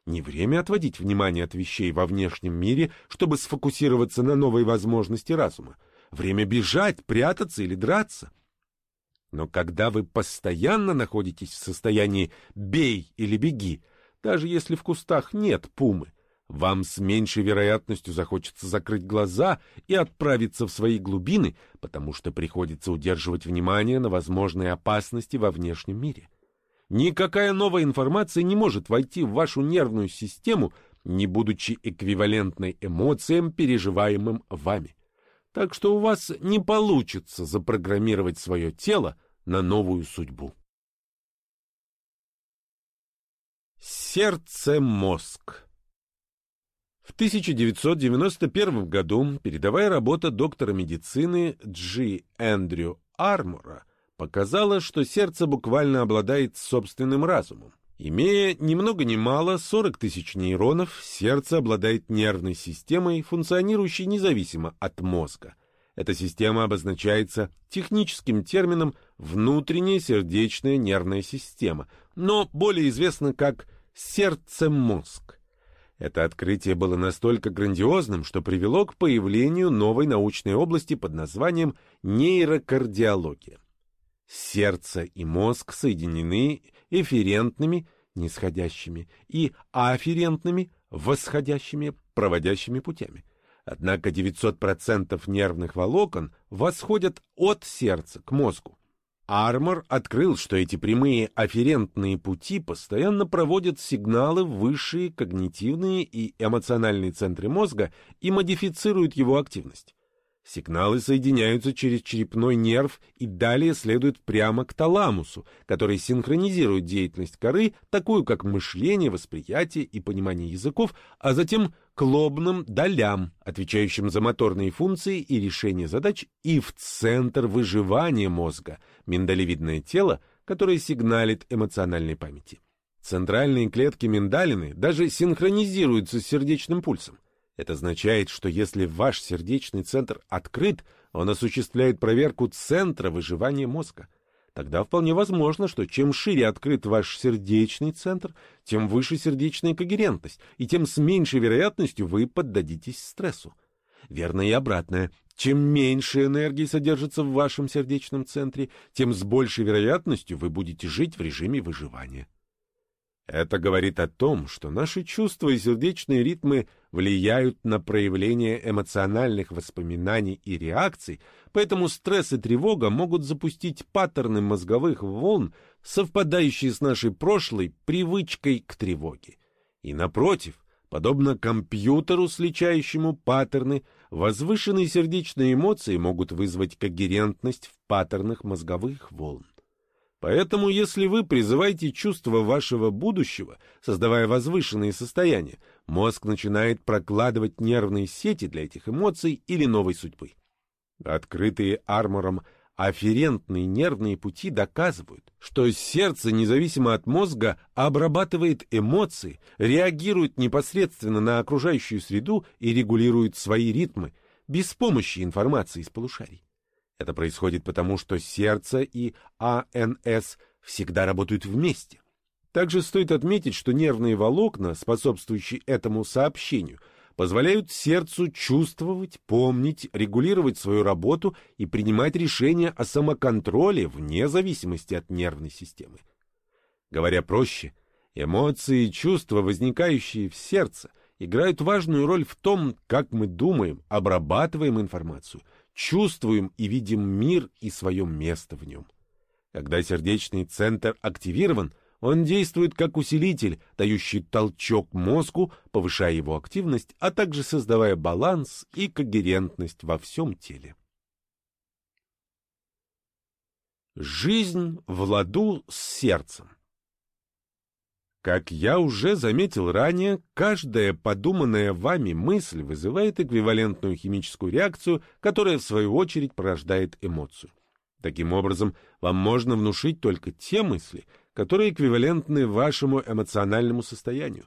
Не время отводить внимание от вещей во внешнем мире, чтобы сфокусироваться на новой возможности разума. Время бежать, прятаться или драться. Но когда вы постоянно находитесь в состоянии «бей» или «беги», даже если в кустах нет пумы, вам с меньшей вероятностью захочется закрыть глаза и отправиться в свои глубины, потому что приходится удерживать внимание на возможной опасности во внешнем мире. Никакая новая информация не может войти в вашу нервную систему, не будучи эквивалентной эмоциям, переживаемым вами. Так что у вас не получится запрограммировать свое тело на новую судьбу. Сердце-мозг В 1991 году передовая работа доктора медицины Джи Эндрю Армора показала, что сердце буквально обладает собственным разумом. Имея ни много ни мало 40 тысяч нейронов, сердце обладает нервной системой, функционирующей независимо от мозга. Эта система обозначается техническим термином «внутренняя сердечная нервная система», но более известна как «сердце-мозг». Это открытие было настолько грандиозным, что привело к появлению новой научной области под названием нейрокардиология. Сердце и мозг соединены эферентными, нисходящими, и аферентными, восходящими, проводящими путями. Однако 900% нервных волокон восходят от сердца к мозгу. Армор открыл, что эти прямые афферентные пути постоянно проводят сигналы в высшие когнитивные и эмоциональные центры мозга и модифицируют его активность. Сигналы соединяются через черепной нерв и далее следуют прямо к таламусу, который синхронизирует деятельность коры, такую как мышление, восприятие и понимание языков, а затем к лобным долям, отвечающим за моторные функции и решение задач, и в центр выживания мозга, миндалевидное тело, которое сигналит эмоциональной памяти. Центральные клетки миндалины даже синхронизируются с сердечным пульсом. Это означает, что если ваш сердечный центр открыт, он осуществляет проверку центра выживания мозга. Тогда вполне возможно, что чем шире открыт ваш сердечный центр, тем выше сердечная когерентность, и тем с меньшей вероятностью вы поддадитесь стрессу. Верно и обратное. Чем меньше энергии содержится в вашем сердечном центре, тем с большей вероятностью вы будете жить в режиме выживания. Это говорит о том, что наши чувства и сердечные ритмы влияют на проявление эмоциональных воспоминаний и реакций, поэтому стресс и тревога могут запустить паттерны мозговых волн, совпадающие с нашей прошлой привычкой к тревоге. И напротив, подобно компьютеру, сличающему паттерны, возвышенные сердечные эмоции могут вызвать когерентность в паттернах мозговых волн. Поэтому, если вы призываете чувство вашего будущего, создавая возвышенные состояния, мозг начинает прокладывать нервные сети для этих эмоций или новой судьбы. Открытые армором афферентные нервные пути доказывают, что сердце, независимо от мозга, обрабатывает эмоции, реагирует непосредственно на окружающую среду и регулирует свои ритмы, без помощи информации из полушарий. Это происходит потому, что сердце и АНС всегда работают вместе. Также стоит отметить, что нервные волокна, способствующие этому сообщению, позволяют сердцу чувствовать, помнить, регулировать свою работу и принимать решения о самоконтроле вне зависимости от нервной системы. Говоря проще, эмоции и чувства, возникающие в сердце, играют важную роль в том, как мы думаем, обрабатываем информацию – чувствуем и видим мир и свое место в нем. Когда сердечный центр активирован, он действует как усилитель, дающий толчок мозгу, повышая его активность, а также создавая баланс и когерентность во всем теле. Жизнь в ладу с сердцем как я уже заметил ранее, каждая подуманная вами мысль вызывает эквивалентную химическую реакцию, которая в свою очередь порождает эмоцию. Таким образом, вам можно внушить только те мысли, которые эквивалентны вашему эмоциональному состоянию.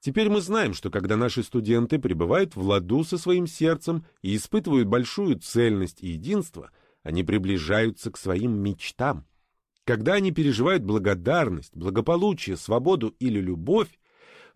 Теперь мы знаем, что когда наши студенты пребывают в ладу со своим сердцем и испытывают большую цельность и единство, они приближаются к своим мечтам. Когда они переживают благодарность, благополучие, свободу или любовь,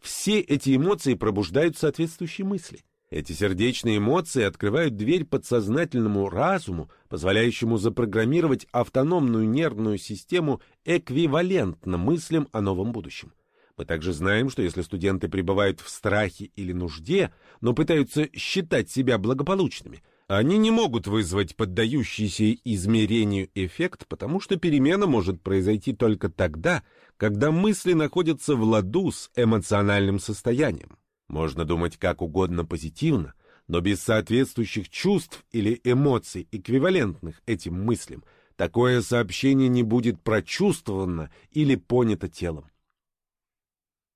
все эти эмоции пробуждают соответствующие мысли. Эти сердечные эмоции открывают дверь подсознательному разуму, позволяющему запрограммировать автономную нервную систему эквивалентно мыслям о новом будущем. Мы также знаем, что если студенты пребывают в страхе или нужде, но пытаются считать себя благополучными, они не могут вызвать поддающийся измерению эффект, потому что перемена может произойти только тогда, когда мысли находятся в ладу с эмоциональным состоянием. Можно думать как угодно позитивно, но без соответствующих чувств или эмоций, эквивалентных этим мыслям, такое сообщение не будет прочувствовано или понято телом.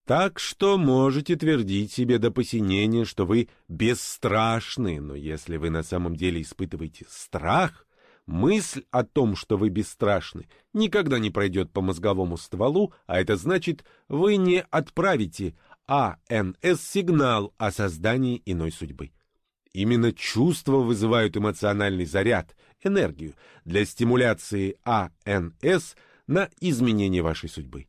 Так что можете твердить себе до посинения, что вы бесстрашны, но если вы на самом деле испытываете страх, мысль о том, что вы бесстрашны, никогда не пройдет по мозговому стволу, а это значит, вы не отправите АНС-сигнал о создании иной судьбы. Именно чувства вызывают эмоциональный заряд, энергию, для стимуляции АНС на изменение вашей судьбы.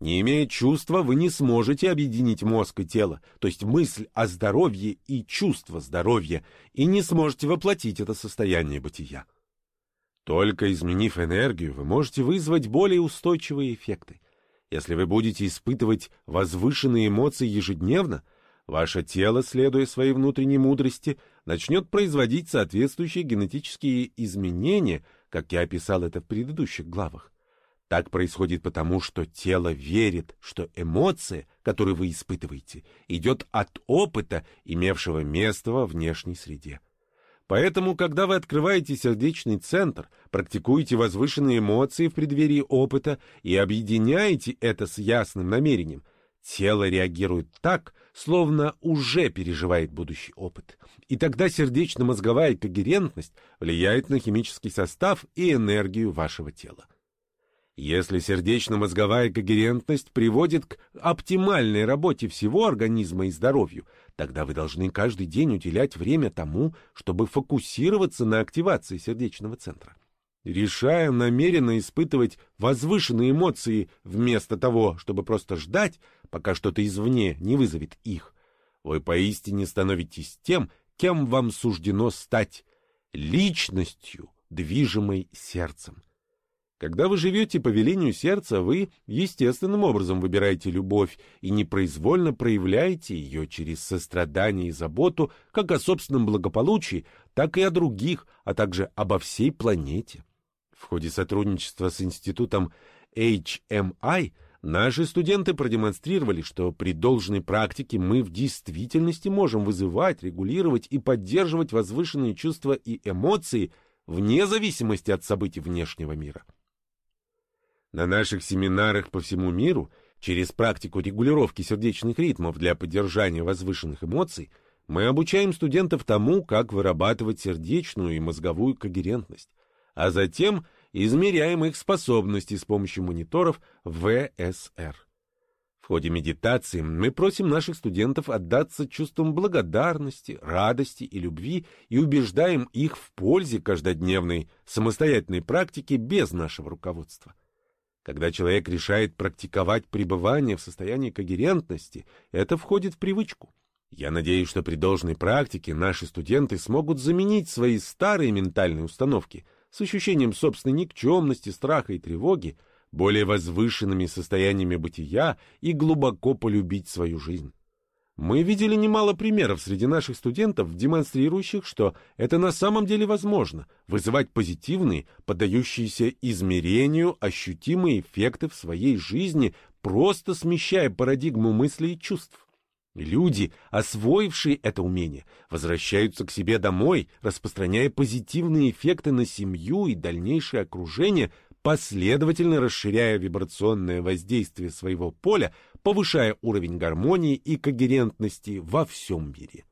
Не имея чувства, вы не сможете объединить мозг и тело, то есть мысль о здоровье и чувство здоровья, и не сможете воплотить это состояние бытия. Только изменив энергию, вы можете вызвать более устойчивые эффекты. Если вы будете испытывать возвышенные эмоции ежедневно, ваше тело, следуя своей внутренней мудрости, начнет производить соответствующие генетические изменения, как я описал это в предыдущих главах. Так происходит потому, что тело верит, что эмоция, которую вы испытываете, идет от опыта, имевшего место во внешней среде. Поэтому, когда вы открываете сердечный центр, практикуете возвышенные эмоции в преддверии опыта и объединяете это с ясным намерением, тело реагирует так, словно уже переживает будущий опыт. И тогда сердечно-мозговая когерентность влияет на химический состав и энергию вашего тела. Если сердечно-мозговая когерентность приводит к оптимальной работе всего организма и здоровью, тогда вы должны каждый день уделять время тому, чтобы фокусироваться на активации сердечного центра. Решая намеренно испытывать возвышенные эмоции вместо того, чтобы просто ждать, пока что-то извне не вызовет их, вы поистине становитесь тем, кем вам суждено стать — личностью, движимой сердцем. Когда вы живете по велению сердца, вы естественным образом выбираете любовь и непроизвольно проявляете ее через сострадание и заботу как о собственном благополучии, так и о других, а также обо всей планете. В ходе сотрудничества с институтом HMI наши студенты продемонстрировали, что при должной практике мы в действительности можем вызывать, регулировать и поддерживать возвышенные чувства и эмоции вне зависимости от событий внешнего мира. На наших семинарах по всему миру, через практику регулировки сердечных ритмов для поддержания возвышенных эмоций, мы обучаем студентов тому, как вырабатывать сердечную и мозговую когерентность, а затем измеряем их способности с помощью мониторов ВСР. В ходе медитации мы просим наших студентов отдаться чувствам благодарности, радости и любви и убеждаем их в пользе каждодневной самостоятельной практики без нашего руководства. Когда человек решает практиковать пребывание в состоянии когерентности, это входит в привычку. Я надеюсь, что при должной практике наши студенты смогут заменить свои старые ментальные установки с ощущением собственной никчемности, страха и тревоги более возвышенными состояниями бытия и глубоко полюбить свою жизнь. Мы видели немало примеров среди наших студентов, демонстрирующих, что это на самом деле возможно – вызывать позитивные, поддающиеся измерению, ощутимые эффекты в своей жизни, просто смещая парадигму мыслей и чувств. Люди, освоившие это умение, возвращаются к себе домой, распространяя позитивные эффекты на семью и дальнейшее окружение – последовательно расширяя вибрационное воздействие своего поля, повышая уровень гармонии и когерентности во всем мире.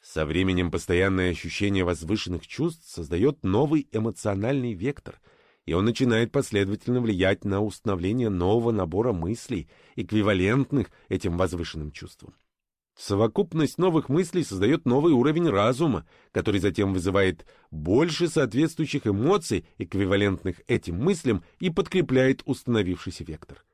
Со временем постоянное ощущение возвышенных чувств создает новый эмоциональный вектор, и он начинает последовательно влиять на установление нового набора мыслей, эквивалентных этим возвышенным чувствам. Совокупность новых мыслей создает новый уровень разума, который затем вызывает больше соответствующих эмоций, эквивалентных этим мыслям, и подкрепляет установившийся вектор.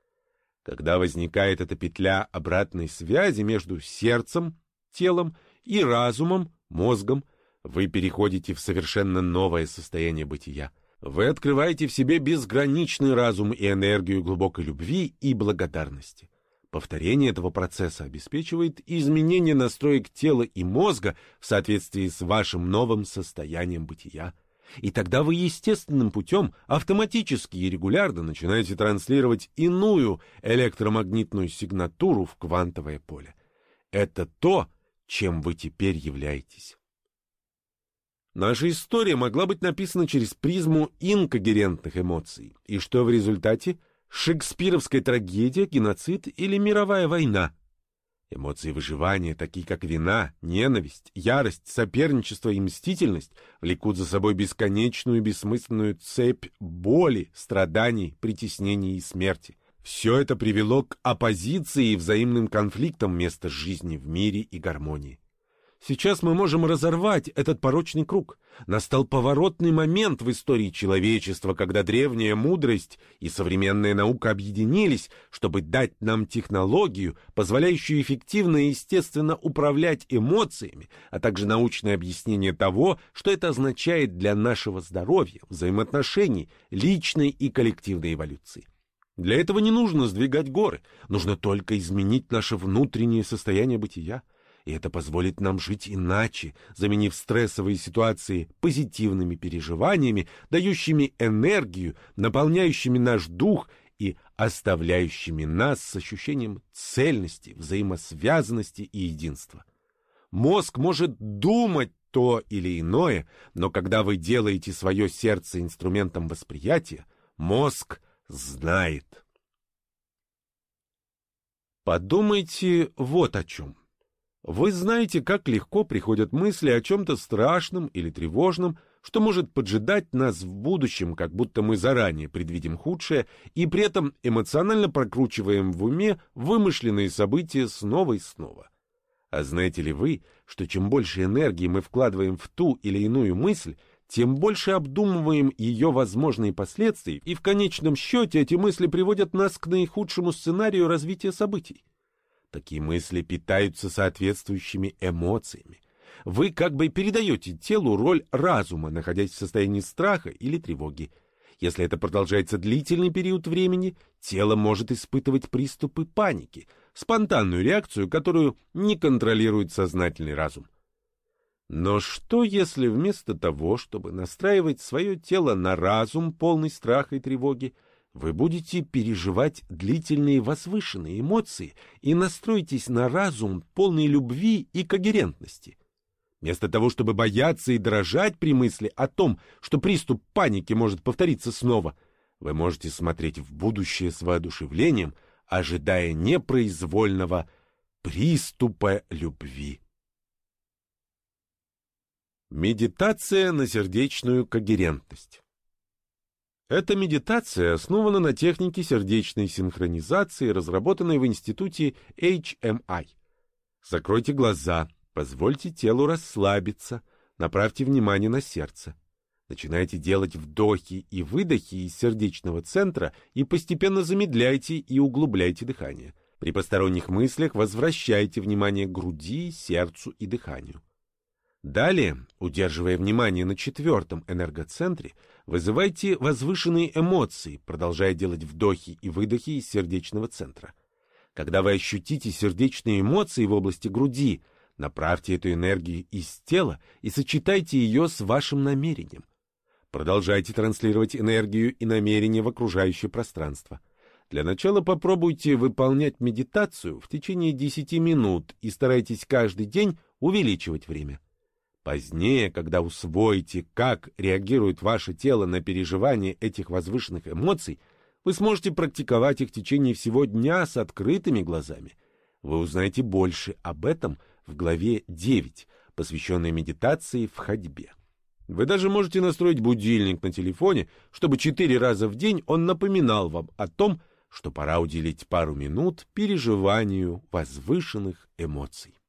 Когда возникает эта петля обратной связи между сердцем, телом и разумом, мозгом, вы переходите в совершенно новое состояние бытия. Вы открываете в себе безграничный разум и энергию глубокой любви и благодарности. Повторение этого процесса обеспечивает изменение настроек тела и мозга в соответствии с вашим новым состоянием бытия. И тогда вы естественным путем, автоматически и регулярно начинаете транслировать иную электромагнитную сигнатуру в квантовое поле. Это то, чем вы теперь являетесь. Наша история могла быть написана через призму инкогерентных эмоций. И что в результате? Шекспировская трагедия, геноцид или мировая война? Эмоции выживания, такие как вина, ненависть, ярость, соперничество и мстительность, влекут за собой бесконечную бессмысленную цепь боли, страданий, притеснений и смерти. Все это привело к оппозиции и взаимным конфликтам вместо жизни в мире и гармонии. Сейчас мы можем разорвать этот порочный круг. Настал поворотный момент в истории человечества, когда древняя мудрость и современная наука объединились, чтобы дать нам технологию, позволяющую эффективно и естественно управлять эмоциями, а также научное объяснение того, что это означает для нашего здоровья, взаимоотношений, личной и коллективной эволюции. Для этого не нужно сдвигать горы, нужно только изменить наше внутреннее состояние бытия и это позволит нам жить иначе, заменив стрессовые ситуации позитивными переживаниями, дающими энергию, наполняющими наш дух и оставляющими нас с ощущением цельности, взаимосвязанности и единства. Мозг может думать то или иное, но когда вы делаете свое сердце инструментом восприятия, мозг знает. Подумайте вот о чем. Вы знаете, как легко приходят мысли о чем-то страшном или тревожном, что может поджидать нас в будущем, как будто мы заранее предвидим худшее, и при этом эмоционально прокручиваем в уме вымышленные события снова и снова. А знаете ли вы, что чем больше энергии мы вкладываем в ту или иную мысль, тем больше обдумываем ее возможные последствия, и в конечном счете эти мысли приводят нас к наихудшему сценарию развития событий. Такие мысли питаются соответствующими эмоциями. Вы как бы передаете телу роль разума, находясь в состоянии страха или тревоги. Если это продолжается длительный период времени, тело может испытывать приступы паники, спонтанную реакцию, которую не контролирует сознательный разум. Но что, если вместо того, чтобы настраивать свое тело на разум, полный страха и тревоги, вы будете переживать длительные возвышенные эмоции и настроитесь на разум полной любви и когерентности. Вместо того, чтобы бояться и дрожать при мысли о том, что приступ паники может повториться снова, вы можете смотреть в будущее с воодушевлением, ожидая непроизвольного приступа любви. Медитация на сердечную когерентность эта медитация основана на технике сердечной синхронизации, разработанной в институте HMI. Закройте глаза, позвольте телу расслабиться, направьте внимание на сердце. Начинайте делать вдохи и выдохи из сердечного центра и постепенно замедляйте и углубляйте дыхание. При посторонних мыслях возвращайте внимание к груди, сердцу и дыханию. Далее, удерживая внимание на четвертом энергоцентре, вызывайте возвышенные эмоции, продолжая делать вдохи и выдохи из сердечного центра. Когда вы ощутите сердечные эмоции в области груди, направьте эту энергию из тела и сочетайте ее с вашим намерением. Продолжайте транслировать энергию и намерение в окружающее пространство. Для начала попробуйте выполнять медитацию в течение 10 минут и старайтесь каждый день увеличивать время. Позднее, когда усвоите, как реагирует ваше тело на переживание этих возвышенных эмоций, вы сможете практиковать их в течение всего дня с открытыми глазами. Вы узнаете больше об этом в главе 9, посвященной медитации в ходьбе. Вы даже можете настроить будильник на телефоне, чтобы четыре раза в день он напоминал вам о том, что пора уделить пару минут переживанию возвышенных эмоций.